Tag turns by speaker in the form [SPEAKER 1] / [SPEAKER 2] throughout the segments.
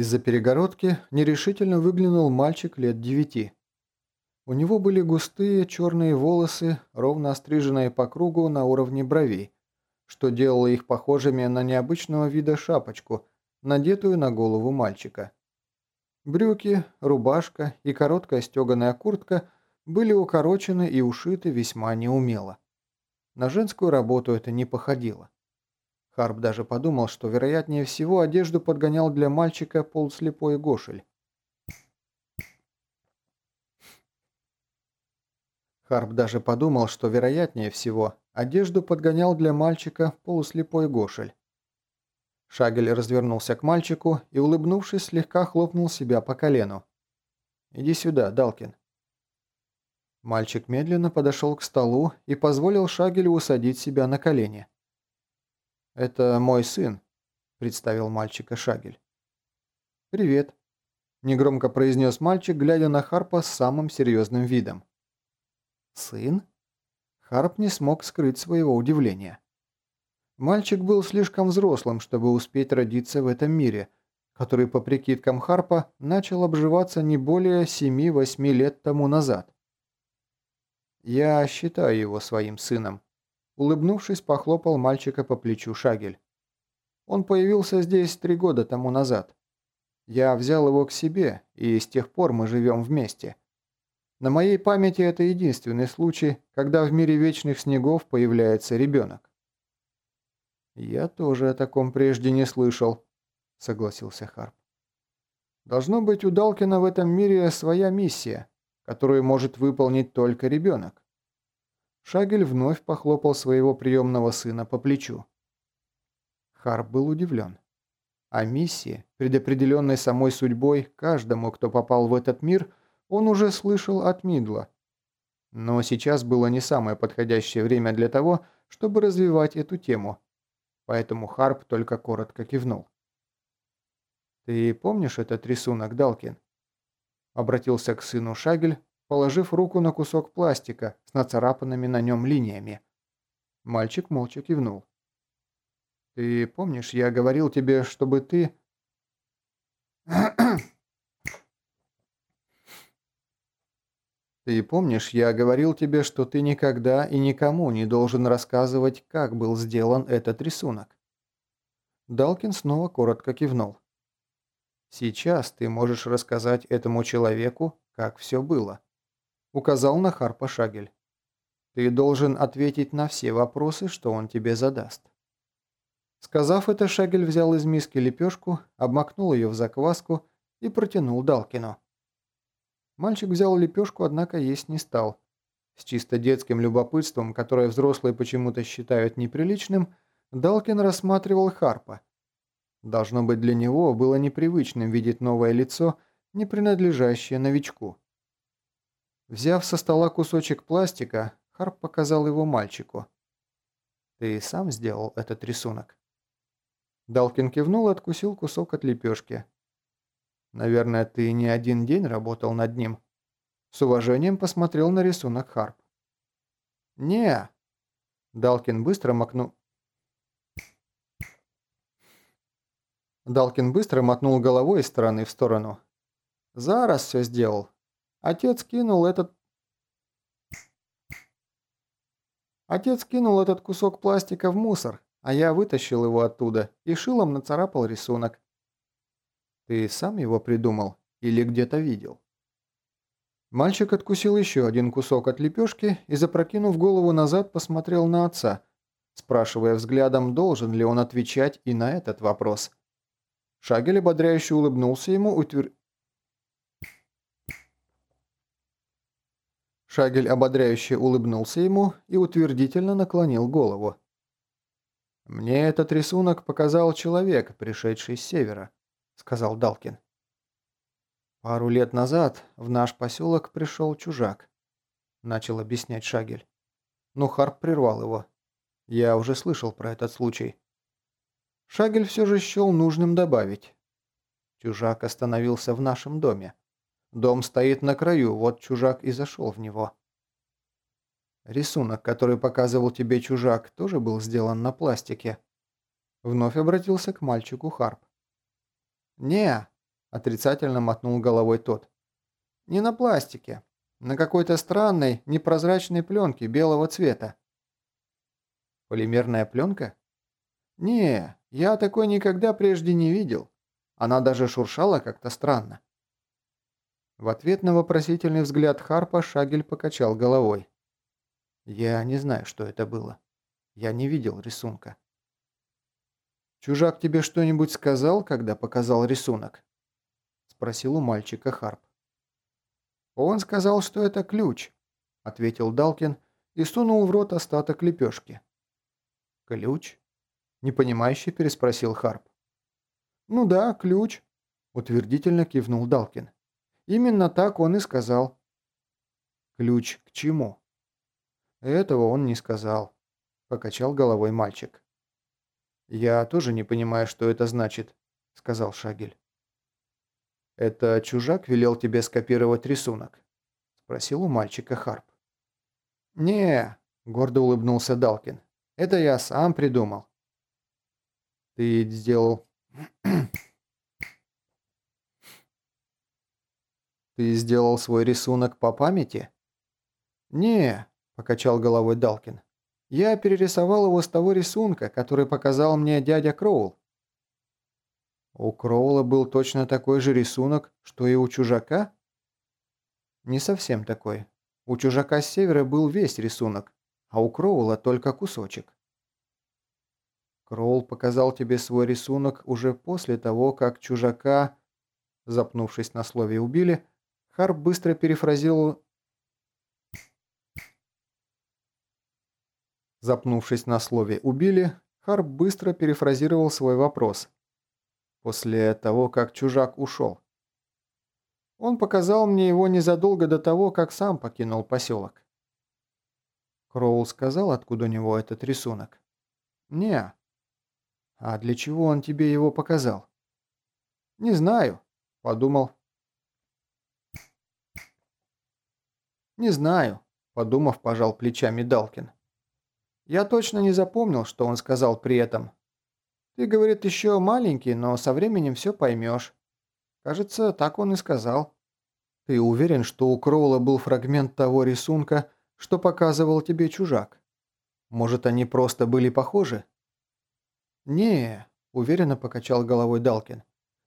[SPEAKER 1] Из-за перегородки нерешительно выглянул мальчик лет девяти. У него были густые черные волосы, ровно остриженные по кругу на уровне бровей, что делало их похожими на необычного вида шапочку, надетую на голову мальчика. Брюки, рубашка и короткая стеганая куртка были укорочены и ушиты весьма неумело. На женскую работу это не походило. Харп даже подумал, что вероятнее всего одежду подгонял для мальчика полуслепой Гошель. Харп даже подумал, что вероятнее всего одежду подгонял для мальчика полуслепой Гошель. Шагель развернулся к мальчику и, улыбнувшись, слегка хлопнул себя по колену. «Иди сюда, Далкин». Мальчик медленно подошел к столу и позволил Шагелю усадить себя на колени. «Это мой сын», – представил мальчика Шагель. «Привет», – негромко произнес мальчик, глядя на Харпа с самым серьезным видом. «Сын?» Харп не смог скрыть своего удивления. Мальчик был слишком взрослым, чтобы успеть родиться в этом мире, который, по прикидкам Харпа, начал обживаться не более 7-8 лет тому назад. «Я считаю его своим сыном», Улыбнувшись, похлопал мальчика по плечу Шагель. Он появился здесь три года тому назад. Я взял его к себе, и с тех пор мы живем вместе. На моей памяти это единственный случай, когда в мире вечных снегов появляется ребенок. «Я тоже о таком прежде не слышал», — согласился Харп. «Должно быть у Далкина в этом мире своя миссия, которую может выполнить только ребенок. Шагель вновь похлопал своего приемного сына по плечу. Харп был удивлен. О миссии, предопределенной самой судьбой каждому, кто попал в этот мир, он уже слышал от Мидла. Но сейчас было не самое подходящее время для того, чтобы развивать эту тему, поэтому Харп только коротко кивнул. «Ты помнишь этот рисунок, Далкин?» Обратился к сыну Шагель, положив руку на кусок пластика с нацарапанными на нем линиями. Мальчик молча кивнул. «Ты помнишь, я говорил тебе, чтобы ты...» «Ты помнишь, я говорил тебе, что ты никогда и никому не должен рассказывать, как был сделан этот рисунок?» Далкин снова коротко кивнул. «Сейчас ты можешь рассказать этому человеку, как все было» указал на Харпа Шагель. «Ты должен ответить на все вопросы, что он тебе задаст». Сказав это, Шагель взял из миски лепешку, обмакнул ее в закваску и протянул Далкину. Мальчик взял лепешку, однако есть не стал. С чисто детским любопытством, которое взрослые почему-то считают неприличным, Далкин рассматривал Харпа. Должно быть, для него было непривычным видеть новое лицо, не принадлежащее новичку. Взяв со стола кусочек пластика, Харп показал его мальчику. «Ты сам сделал этот рисунок?» Далкин кивнул и откусил кусок от лепешки. «Наверное, ты не один день работал над ним?» С уважением посмотрел на рисунок Харп. «Не!» Далкин быстро макнул... Далкин быстро мотнул головой из стороны в сторону. «Зараз все сделал. Отец кинул этот... Отец кинул этот кусок пластика в мусор, а я вытащил его оттуда и шилом нацарапал рисунок. Ты сам его придумал или где-то видел? Мальчик откусил еще один кусок от лепешки и, запрокинув голову назад, посмотрел на отца, спрашивая взглядом, должен ли он отвечать и на этот вопрос. Шагель ободряюще улыбнулся ему, утвер... Шагель ободряюще улыбнулся ему и утвердительно наклонил голову. «Мне этот рисунок показал человек, пришедший с севера», — сказал Далкин. «Пару лет назад в наш поселок пришел чужак», — начал объяснять Шагель. Но Харп прервал его. «Я уже слышал про этот случай». Шагель все же счел нужным добавить. Чужак остановился в нашем доме. Дом стоит на краю, вот чужак и зашел в него. Рисунок, который показывал тебе чужак, тоже был сделан на пластике. Вновь обратился к мальчику Харп. «Не!» Отрицательно мотнул головой тот. «Не на пластике. На какой-то странной, непрозрачной пленке белого цвета». «Полимерная пленка?» «Не, я такой никогда прежде не видел. Она даже шуршала как-то странно». В ответ на вопросительный взгляд Харпа Шагель покачал головой. «Я не знаю, что это было. Я не видел рисунка». «Чужак тебе что-нибудь сказал, когда показал рисунок?» спросил у мальчика Харп. «Он сказал, что это ключ», — ответил Далкин и сунул в рот остаток лепешки. «Ключ?» — непонимающе переспросил Харп. «Ну да, ключ», — утвердительно кивнул Далкин. «Именно так он и сказал». «Ключ к чему?» «Этого он не сказал», — покачал головой мальчик. «Я тоже не понимаю, что это значит», — сказал Шагель. «Это чужак велел тебе скопировать рисунок?» – спросил у мальчика Харп. «Не», – гордо улыбнулся Далкин. «Это я сам придумал». «Ты сделал...» «Ты сделал свой рисунок по памяти?» «Не», – покачал головой Далкин. «Я перерисовал его с того рисунка, который показал мне дядя Кроул. У Кроула был точно такой же рисунок, что и у чужака? Не совсем такой. У чужака с севера был весь рисунок, а у Кроула только кусочек. Кроул показал тебе свой рисунок уже после того, как чужака, запнувшись на слове «убили», Харп быстро перефразировал... Запнувшись на слове «убили», Харп быстро перефразировал свой вопрос – после того, как чужак ушел. Он показал мне его незадолго до того, как сам покинул поселок. Кроул сказал, откуда у него этот рисунок? Не. А для чего он тебе его показал? Не знаю, подумал. Не знаю, подумав, пожал плечами Далкин. Я точно не запомнил, что он сказал при этом, ты, говорит, еще маленький, но со временем все поймешь. Кажется, так он и сказал. Ты уверен, что у Кроула был фрагмент того рисунка, что показывал тебе чужак? Может, они просто были похожи? Не, уверенно покачал головой Далкин.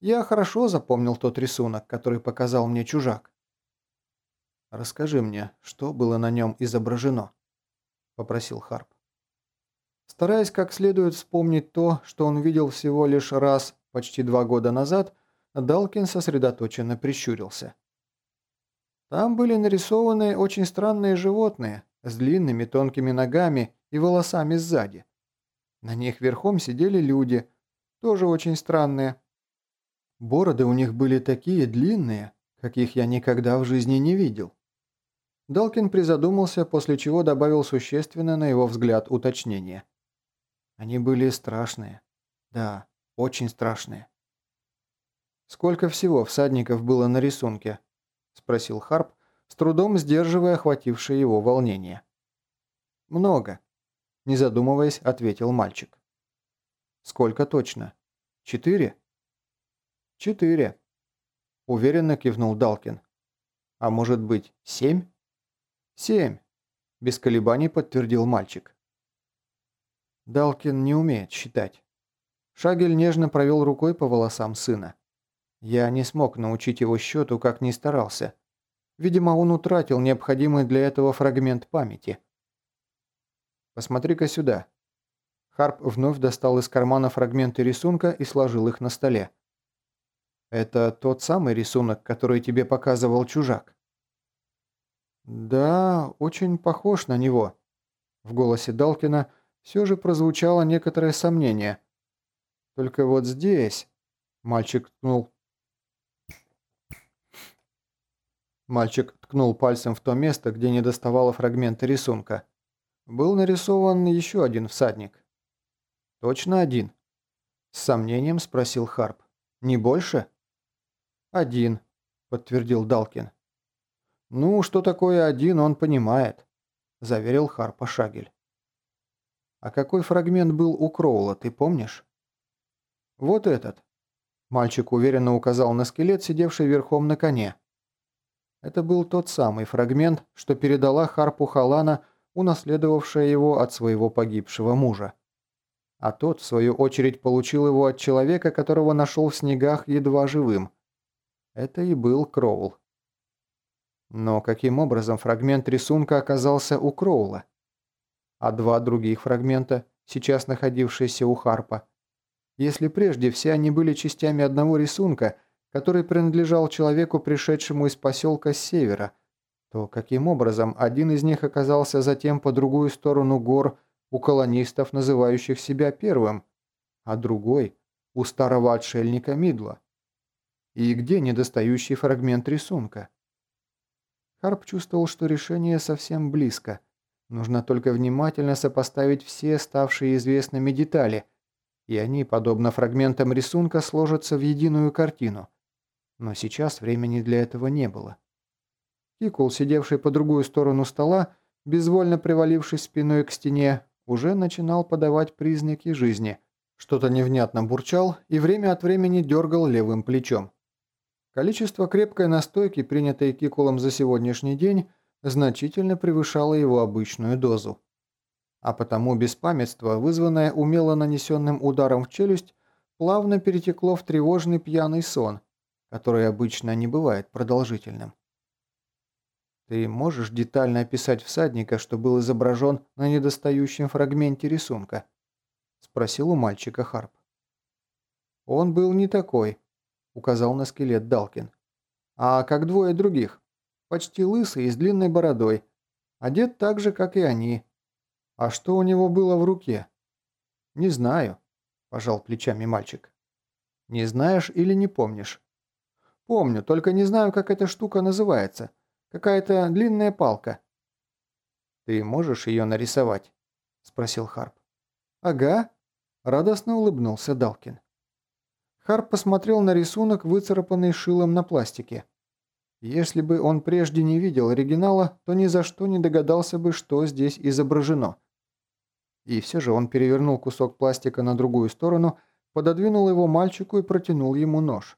[SPEAKER 1] Я хорошо запомнил тот рисунок, который показал мне чужак. Расскажи мне, что было на нем изображено? Попросил Харп. Стараясь как следует вспомнить то, что он видел всего лишь раз почти два года назад, Далкин сосредоточенно прищурился. Там были нарисованы очень странные животные с длинными тонкими ногами и волосами сзади. На них верхом сидели люди, тоже очень странные. Бороды у них были такие длинные, каких я никогда в жизни не видел. Далкин призадумался, после чего добавил существенно на его взгляд уточнение – они были страшные. Да, очень страшные. «Сколько всего всадников было на рисунке?» – спросил Харп, с трудом сдерживая охватившее его волнение. «Много», – не задумываясь, ответил мальчик. «Сколько точно? Четыре?» «Четыре», – уверенно кивнул Далкин. «А может быть, семь?» «Семь», – без колебаний подтвердил мальчик. Далкин не умеет считать. Шагель нежно провел рукой по волосам сына. Я не смог научить его счету, как ни старался. Видимо, он утратил необходимый для этого фрагмент памяти. «Посмотри-ка сюда». Харп вновь достал из кармана фрагменты рисунка и сложил их на столе. «Это тот самый рисунок, который тебе показывал чужак?» «Да, очень похож на него». В голосе Далкина – все же прозвучало некоторое сомнение. Только вот здесь... Мальчик ткнул... Мальчик ткнул пальцем в то место, где не доставало фрагмента рисунка. Был нарисован еще один всадник. «Точно один?» С сомнением спросил Харп. «Не больше?» «Один», — подтвердил Далкин. «Ну, что такое один, он понимает», — заверил Харпа Шагель. А какой фрагмент был у Кроула, ты помнишь? Вот этот. Мальчик уверенно указал на скелет, сидевший верхом на коне. Это был тот самый фрагмент, что передала Харпу Халана, унаследовавшая его от своего погибшего мужа. А тот, в свою очередь, получил его от человека, которого нашел в снегах едва живым. Это и был Кроул. Но каким образом фрагмент рисунка оказался у Кроула? А два других фрагмента, сейчас находившиеся у Харпа, если прежде все они были частями одного рисунка, который принадлежал человеку, пришедшему из поселка с севера, то каким образом один из них оказался затем по другую сторону гор у колонистов, называющих себя первым, а другой – у старого отшельника Мидла? И где недостающий фрагмент рисунка? Харп чувствовал, что решение совсем близко. Нужно только внимательно сопоставить все ставшие известными детали – и они, подобно фрагментам рисунка, сложатся в единую картину. Но сейчас времени для этого не было. Кикул, сидевший по другую сторону стола, безвольно привалившись спиной к стене, уже начинал подавать признаки жизни. Что-то невнятно бурчал и время от времени дергал левым плечом. Количество крепкой настойки, принятой Кикулом за сегодняшний день, значительно превышало его обычную дозу а потому беспамятство, вызванное умело нанесенным ударом в челюсть, плавно перетекло в тревожный пьяный сон, который обычно не бывает продолжительным. «Ты можешь детально описать всадника, что был изображен на недостающем фрагменте рисунка?» – спросил у мальчика Харп. «Он был не такой», – указал на скелет Далкин. «А как двое других, почти лысый и с длинной бородой, одет так же, как и они, «А что у него было в руке?» «Не знаю», – пожал плечами мальчик. «Не знаешь или не помнишь?» «Помню, только не знаю, как эта штука называется. Какая-то длинная палка». «Ты можешь ее нарисовать?» – спросил Харп. «Ага», – радостно улыбнулся Далкин. Харп посмотрел на рисунок, выцарапанный шилом на пластике. Если бы он прежде не видел оригинала, то ни за что не догадался бы, что здесь изображено. И все же он перевернул кусок пластика на другую сторону, пододвинул его мальчику и протянул ему нож.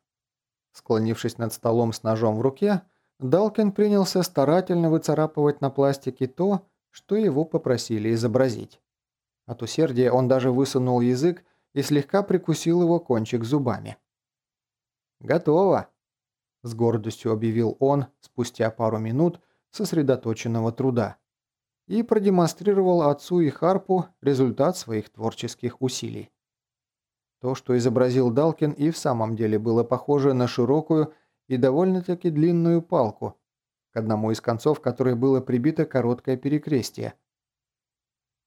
[SPEAKER 1] Склонившись над столом с ножом в руке, Далкин принялся старательно выцарапывать на пластике то, что его попросили изобразить. От усердия он даже высунул язык и слегка прикусил его кончик зубами. «Готово!» – с гордостью объявил он спустя пару минут сосредоточенного труда и продемонстрировал отцу и Харпу результат своих творческих усилий. То, что изобразил Далкин, и в самом деле было похоже на широкую и довольно-таки длинную палку, к одному из концов которой было прибито короткое перекрестие.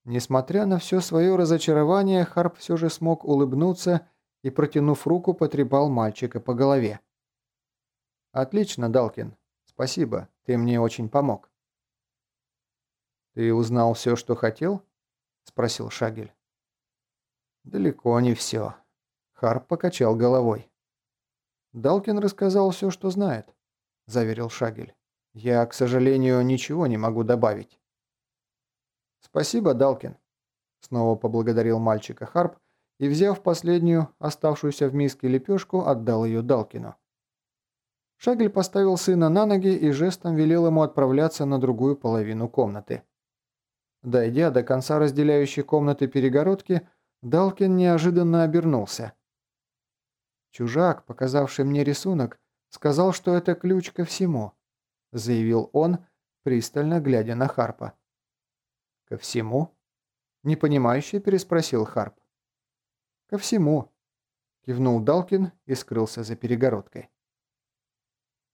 [SPEAKER 1] Несмотря на все свое разочарование, Харп все же смог улыбнуться и, протянув руку, потрепал мальчика по голове. «Отлично, Далкин. Спасибо, ты мне очень помог». «Ты узнал все, что хотел?» – спросил Шагель. «Далеко не все». Харп покачал головой. «Далкин рассказал все, что знает», – заверил Шагель. «Я, к сожалению, ничего не могу добавить». «Спасибо, Далкин», – снова поблагодарил мальчика Харп и, взяв последнюю, оставшуюся в миске лепешку, отдал ее Далкину. Шагель поставил сына на ноги и жестом велел ему отправляться на другую половину комнаты. Дойдя до конца разделяющей комнаты перегородки, Далкин неожиданно обернулся. «Чужак, показавший мне рисунок, сказал, что это ключ ко всему», — заявил он, пристально глядя на Харпа. «Ко всему?» — непонимающе переспросил Харп. «Ко всему», — кивнул Далкин и скрылся за перегородкой.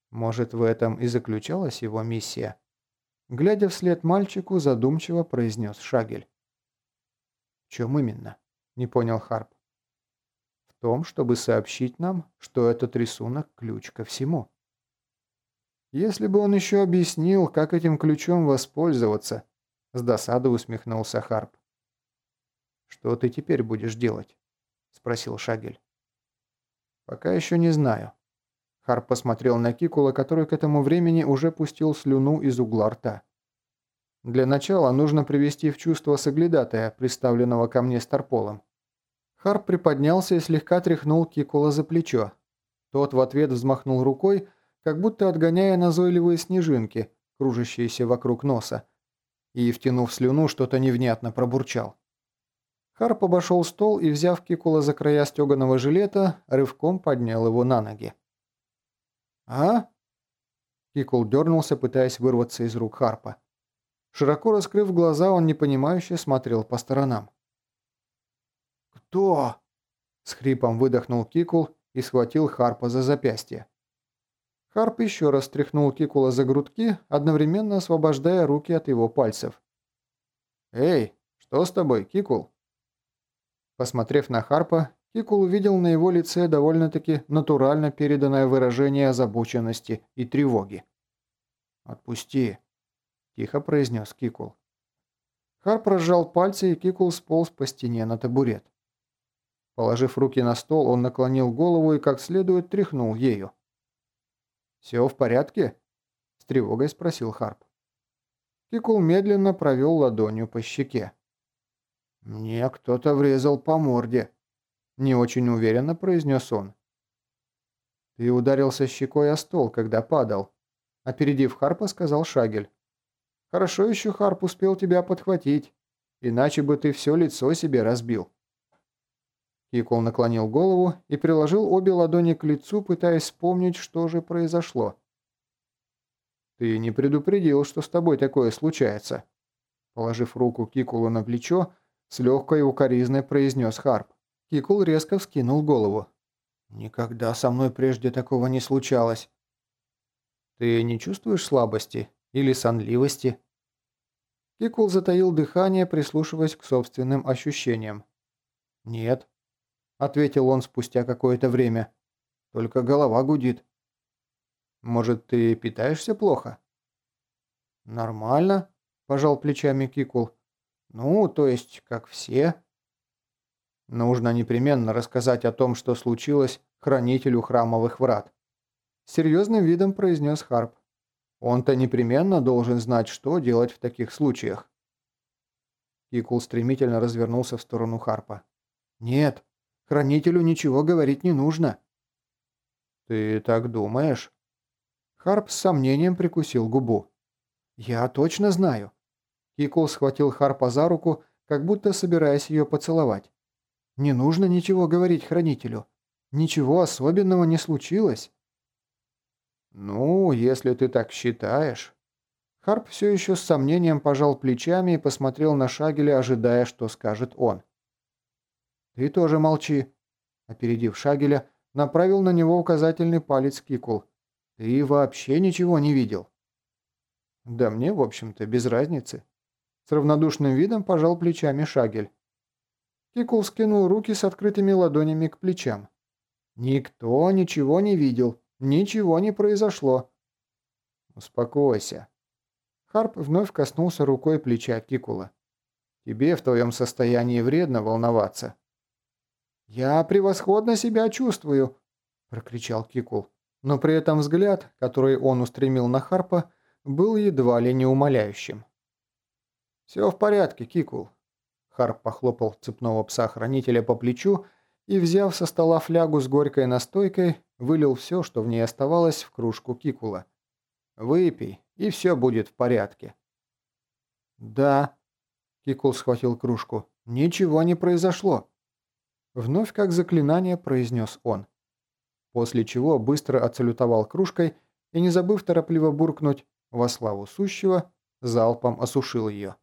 [SPEAKER 1] «Может, в этом и заключалась его миссия?» Глядя вслед мальчику, задумчиво произнес Шагель. «В чем именно?» – не понял Харп. «В том, чтобы сообщить нам, что этот рисунок – ключ ко всему». «Если бы он еще объяснил, как этим ключом воспользоваться», – с досадой усмехнулся Харп. «Что ты теперь будешь делать?» – спросил Шагель. «Пока еще не знаю. Харп посмотрел на Кикула, который к этому времени уже пустил слюну из угла рта. «Для начала нужно привести в чувство соглядатая, представленного ко мне Старполом». Харп приподнялся и слегка тряхнул Кикула за плечо, Тот в ответ взмахнул рукой, как будто отгоняя назойливые снежинки, кружащиеся вокруг носа, и, втянув слюну, что-то невнятно пробурчал. Харп обошел стол и, взяв Кикула за края стеганого жилета, рывком поднял его на ноги. «А?» Кикул дернулся, пытаясь вырваться из рук Харпа. Широко раскрыв глаза, он непонимающе смотрел по сторонам. «Кто?» С хрипом выдохнул Кикул и схватил Харпа за запястье. Харп еще раз стряхнул Кикула за грудки, одновременно освобождая руки от его пальцев. «Эй, что с тобой, Кикул?» Посмотрев на Харпа, Кикул увидел на его лице довольно-таки натурально переданное выражение озабоченности и тревоги. «Отпусти», – тихо произнес Кикул. Харп разжал пальцы, и Кикул сполз по стене на табурет. Положив руки на стол, он наклонил голову и как следует тряхнул ею. «Все в порядке?» – с тревогой спросил Харп. Кикул медленно провел ладонью по щеке. «Мне кто-то врезал по морде», – не очень уверенно произнес он. «Ты ударился щекой о стол, когда падал», – опередив Харпа, сказал Шагель. «Хорошо еще Харп успел тебя подхватить, иначе бы ты все лицо себе разбил». Кикол наклонил голову и приложил обе ладони к лицу, пытаясь вспомнить, что же произошло. «Ты не предупредил, что с тобой такое случается?» Положив руку Кикулу на плечо, с легкой укоризной произнес Харп. Кикул резко вскинул голову. «Никогда со мной прежде такого не случалось». «Ты не чувствуешь слабости или сонливости?» Кикул затаил дыхание, прислушиваясь к собственным ощущениям. «Нет», — ответил он спустя какое-то время. «Только голова гудит». «Может, ты питаешься плохо?» «Нормально», – пожал плечами Кикул. Ну, то есть, как все. Нужно непременно рассказать о том, что случилось хранителю храмовых врат. Серьезным видом произнес Харп. Он-то непременно должен знать, что делать в таких случаях. Кикул стремительно развернулся в сторону Харпа. «Нет, хранителю ничего говорить не нужно». «Ты так думаешь?» Харп с сомнением прикусил губу. «Я точно знаю. Кикул схватил Харпа за руку, как будто собираясь ее поцеловать. «Не нужно ничего говорить хранителю. Ничего особенного не случилось». «Ну, если ты так считаешь...» Харп все еще с сомнением пожал плечами и посмотрел на Шагеля, ожидая, что скажет он. «Ты тоже молчи», — опередив Шагеля, направил на него указательный палец Кикул. «Ты вообще ничего не видел». «Да мне, в общем-то, без разницы», с равнодушным видом пожал плечами Шагель. Кикул скинул руки с открытыми ладонями к плечам. «Никто ничего не видел. Ничего не произошло». «Успокойся». Харп вновь коснулся рукой плеча Кикула. «Тебе в твоем состоянии вредно волноваться». «Я превосходно себя чувствую», – прокричал Кикул. Но при этом взгляд, который он устремил на Харпа, был едва ли не умоляющим. «Все в порядке, Кикул». Харп похлопал цепного пса-хранителя по плечу и, взяв со стола флягу с горькой настойкой, вылил все, что в ней оставалось, в кружку Кикула. «Выпей, и все будет в порядке». «Да», — Кикул схватил кружку, — «ничего не произошло». Вновь как заклинание произнес он. После чего быстро отсалютовал кружкой и, не забыв торопливо буркнуть «во славу сущего», залпом осушил ее.